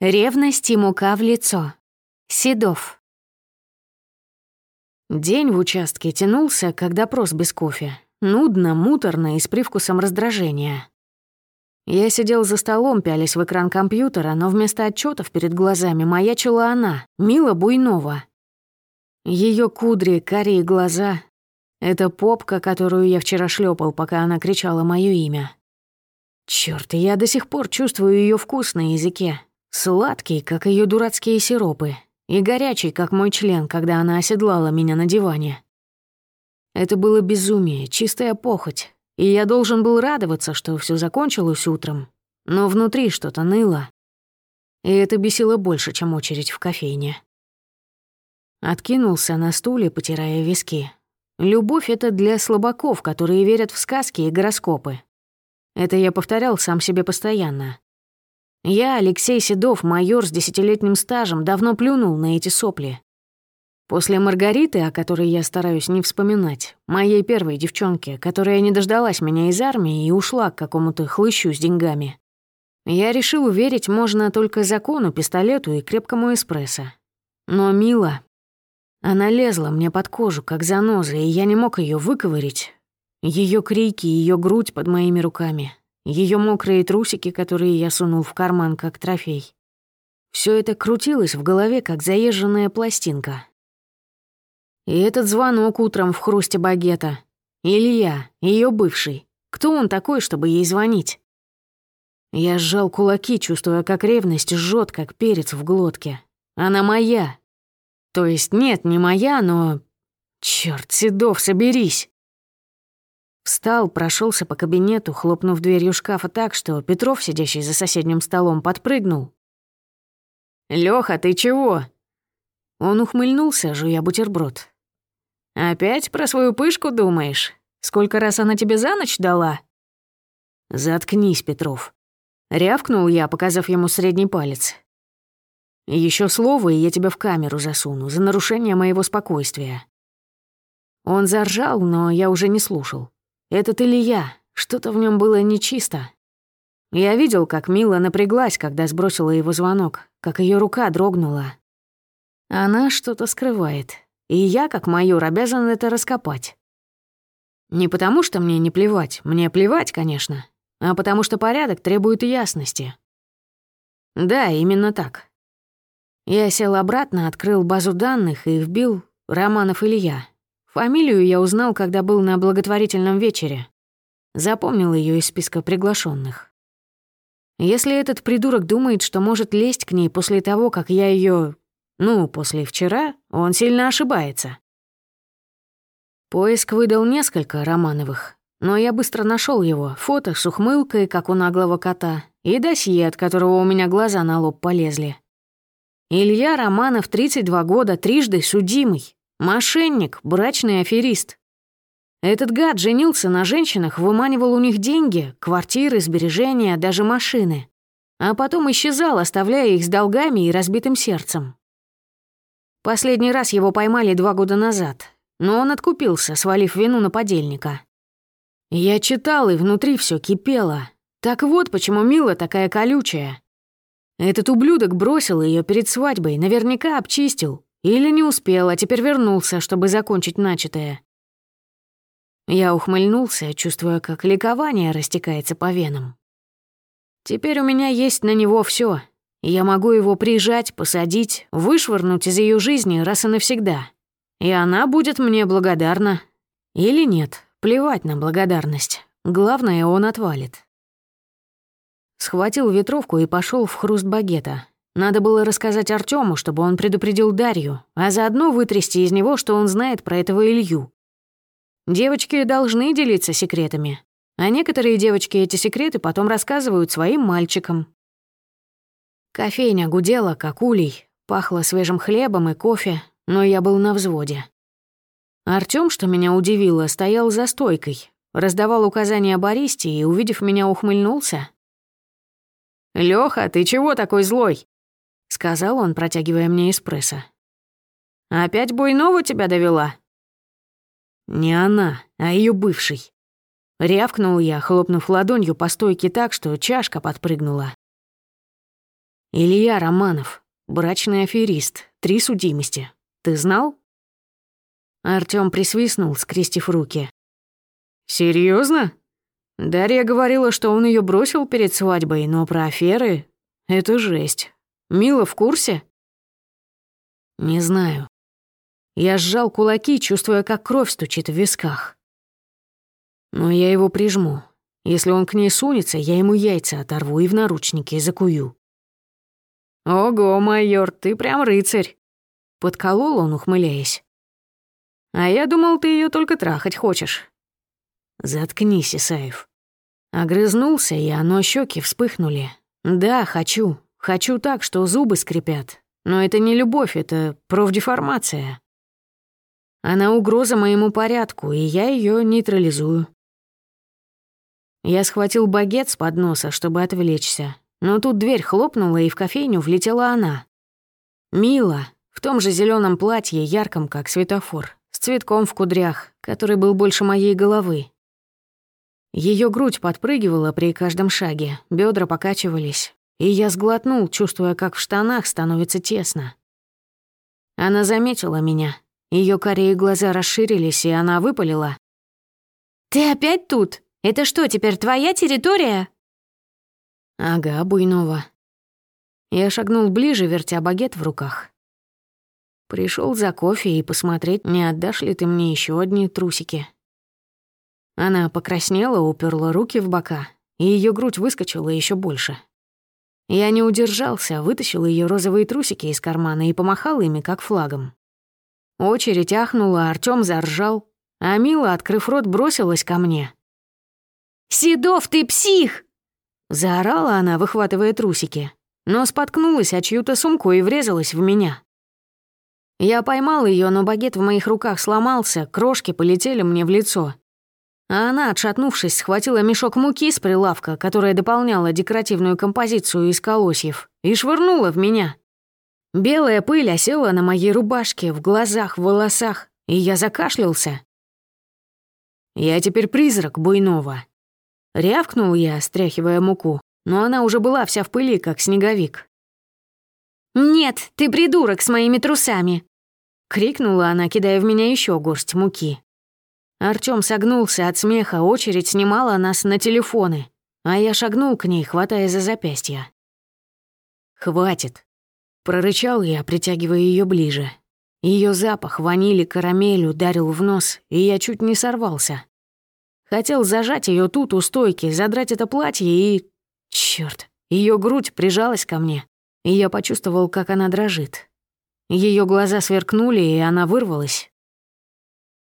Ревность и мука в лицо. Седов. День в участке тянулся, как допрос без кофе. Нудно, муторно и с привкусом раздражения. Я сидел за столом, пялись в экран компьютера, но вместо отчетов перед глазами маячила она, Мила Буйнова. Ее кудри, карие глаза. Это попка, которую я вчера шлепал, пока она кричала мое имя. Черт, я до сих пор чувствую ее вкус на языке. Сладкий, как ее дурацкие сиропы, и горячий, как мой член, когда она оседлала меня на диване. Это было безумие, чистая похоть, и я должен был радоваться, что все закончилось утром, но внутри что-то ныло. И это бесило больше, чем очередь в кофейне. Откинулся на стуле, потирая виски. Любовь — это для слабаков, которые верят в сказки и гороскопы. Это я повторял сам себе постоянно. Я, Алексей Седов, майор с десятилетним стажем, давно плюнул на эти сопли. После Маргариты, о которой я стараюсь не вспоминать, моей первой девчонки, которая не дождалась меня из армии и ушла к какому-то хлыщу с деньгами, я решил уверить можно только закону, пистолету и крепкому эспрессо. Но Мила... Она лезла мне под кожу, как заноза, и я не мог ее выковырить. Ее крики, ее грудь под моими руками, ее мокрые трусики, которые я сунул в карман как трофей. Все это крутилось в голове, как заезженная пластинка. И этот звонок утром в хрусте багета. Илья, ее бывший. Кто он такой, чтобы ей звонить? Я сжал кулаки, чувствуя, как ревность жжет, как перец в глотке. Она моя. То есть нет, не моя, но... Черт, Седов, соберись. Встал, прошелся по кабинету, хлопнув дверью шкафа так, что Петров, сидящий за соседним столом, подпрыгнул. «Лёха, ты чего?» Он ухмыльнулся, жуя бутерброд. «Опять про свою пышку думаешь? Сколько раз она тебе за ночь дала?» «Заткнись, Петров». Рявкнул я, показав ему средний палец. Еще слово, и я тебя в камеру засуну за нарушение моего спокойствия». Он заржал, но я уже не слушал. Этот Илья, что-то в нем было нечисто. Я видел, как Мила напряглась, когда сбросила его звонок, как ее рука дрогнула. Она что-то скрывает, и я, как майор, обязан это раскопать. Не потому, что мне не плевать, мне плевать, конечно, а потому что порядок требует ясности. Да, именно так. Я сел обратно, открыл базу данных и вбил Романов Илья. Фамилию я узнал, когда был на благотворительном вечере. Запомнил ее из списка приглашенных. Если этот придурок думает, что может лезть к ней после того, как я ее, ну, после вчера, он сильно ошибается. Поиск выдал несколько Романовых, но я быстро нашел его, фото с ухмылкой, как у наглого кота, и досье, от которого у меня глаза на лоб полезли. Илья Романов, 32 года, трижды судимый. Мошенник, брачный аферист. Этот гад женился на женщинах, выманивал у них деньги, квартиры, сбережения, даже машины. А потом исчезал, оставляя их с долгами и разбитым сердцем. Последний раз его поймали два года назад, но он откупился, свалив вину на подельника. Я читал, и внутри все кипело. Так вот, почему Мила такая колючая. Этот ублюдок бросил ее перед свадьбой, наверняка обчистил, или не успел, а теперь вернулся, чтобы закончить начатое. Я ухмыльнулся, чувствуя, как ликование растекается по венам. Теперь у меня есть на него все. Я могу его прижать, посадить, вышвырнуть из ее жизни раз и навсегда. И она будет мне благодарна. Или нет, плевать на благодарность. Главное, он отвалит. Схватил ветровку и пошел в хруст багета. Надо было рассказать Артему, чтобы он предупредил Дарью, а заодно вытрясти из него, что он знает про этого Илью. Девочки должны делиться секретами, а некоторые девочки эти секреты потом рассказывают своим мальчикам. Кофейня гудела, как улей, пахло свежим хлебом и кофе, но я был на взводе. Артём, что меня удивило, стоял за стойкой, раздавал указания Бористе и, увидев меня, ухмыльнулся. «Лёха, ты чего такой злой?» — сказал он, протягивая мне эспрессо. «Опять Буйнова тебя довела?» «Не она, а ее бывший». Рявкнул я, хлопнув ладонью по стойке так, что чашка подпрыгнула. Илья Романов, брачный аферист, три судимости. Ты знал?» Артём присвистнул, скрестив руки. Серьезно? Дарья говорила, что он ее бросил перед свадьбой, но про аферы — это жесть. Мила в курсе? Не знаю. Я сжал кулаки, чувствуя, как кровь стучит в висках. Но я его прижму. Если он к ней сунется, я ему яйца оторву и в наручники закую. «Ого, майор, ты прям рыцарь!» Подколол он, ухмыляясь. «А я думал, ты ее только трахать хочешь». «Заткнись, Исаев». Огрызнулся я, но щеки вспыхнули. «Да, хочу. Хочу так, что зубы скрипят. Но это не любовь, это профдеформация. Она угроза моему порядку, и я ее нейтрализую». Я схватил багет с подноса, чтобы отвлечься. Но тут дверь хлопнула, и в кофейню влетела она. Мила, в том же зеленом платье, ярком, как светофор, с цветком в кудрях, который был больше моей головы. Ее грудь подпрыгивала при каждом шаге, бедра покачивались, и я сглотнул, чувствуя, как в штанах становится тесно. Она заметила меня. Ее корее глаза расширились, и она выпалила. «Ты опять тут? Это что, теперь твоя территория?» «Ага, Буйнова». Я шагнул ближе, вертя багет в руках. Пришел за кофе и посмотреть, не отдашь ли ты мне еще одни трусики. Она покраснела, уперла руки в бока, и ее грудь выскочила еще больше. Я не удержался, вытащил ее розовые трусики из кармана и помахал ими, как флагом. Очередь ахнула, Артём заржал, а Мила, открыв рот, бросилась ко мне. «Седов, ты псих!» Заорала она, выхватывая трусики, но споткнулась о чью-то сумку и врезалась в меня. Я поймал ее, но багет в моих руках сломался, крошки полетели мне в лицо а она, отшатнувшись, схватила мешок муки с прилавка, которая дополняла декоративную композицию из колосьев, и швырнула в меня. Белая пыль осела на моей рубашке, в глазах, в волосах, и я закашлялся. «Я теперь призрак Буйнова». Рявкнул я, стряхивая муку, но она уже была вся в пыли, как снеговик. «Нет, ты придурок с моими трусами!» — крикнула она, кидая в меня еще горсть муки. Артём согнулся от смеха, очередь снимала нас на телефоны, а я шагнул к ней, хватая за запястья. «Хватит», — прорычал я, притягивая ее ближе. Ее запах ванили карамель ударил в нос, и я чуть не сорвался. Хотел зажать ее тут у стойки, задрать это платье и... Черт, ее грудь прижалась ко мне, и я почувствовал, как она дрожит. Ее глаза сверкнули, и она вырвалась,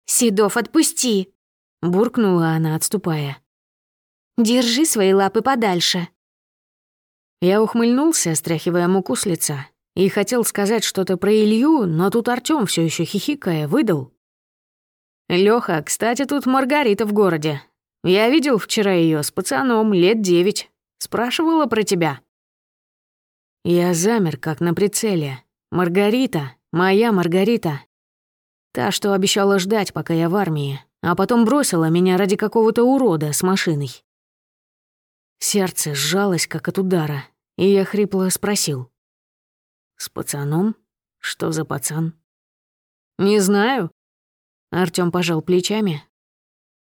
«Седов, отпусти!» — буркнула она, отступая. «Держи свои лапы подальше». Я ухмыльнулся, стряхивая муку с лица, и хотел сказать что-то про Илью, но тут Артём все еще хихикая выдал. «Лёха, кстати, тут Маргарита в городе. Я видел вчера ее с пацаном, лет девять. Спрашивала про тебя». Я замер, как на прицеле. «Маргарита, моя Маргарита, Та, что обещала ждать, пока я в армии, а потом бросила меня ради какого-то урода с машиной. Сердце сжалось, как от удара, и я хрипло спросил. «С пацаном? Что за пацан?» «Не знаю». Артём пожал плечами.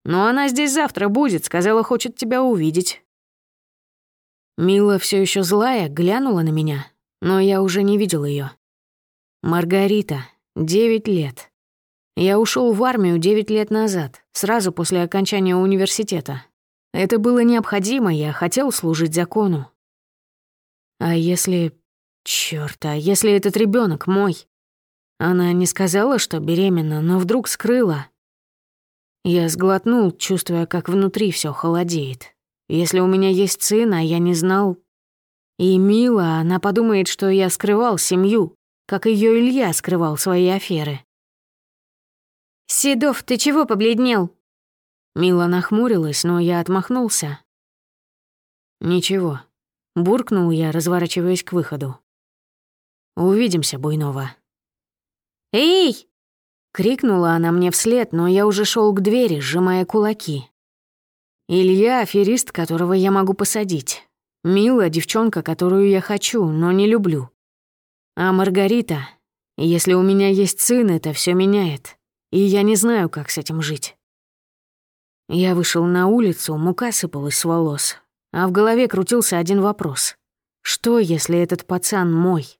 «Но она здесь завтра будет, сказала, хочет тебя увидеть». Мила все еще злая, глянула на меня, но я уже не видел ее. Маргарита, девять лет. Я ушел в армию 9 лет назад, сразу после окончания университета. Это было необходимо, я хотел служить закону. А если... Чёрт, а если этот ребенок мой? Она не сказала, что беременна, но вдруг скрыла. Я сглотнул, чувствуя, как внутри все холодеет. Если у меня есть сын, а я не знал... И Мила, она подумает, что я скрывал семью, как ее Илья скрывал свои аферы. «Седов, ты чего побледнел?» Мила нахмурилась, но я отмахнулся. «Ничего», — буркнул я, разворачиваясь к выходу. «Увидимся, Буйнова». «Эй!» — крикнула она мне вслед, но я уже шел к двери, сжимая кулаки. «Илья — аферист, которого я могу посадить. Мила — девчонка, которую я хочу, но не люблю. А Маргарита, если у меня есть сын, это все меняет. И я не знаю, как с этим жить. Я вышел на улицу, мука сыпалась с волос, а в голове крутился один вопрос. Что, если этот пацан мой?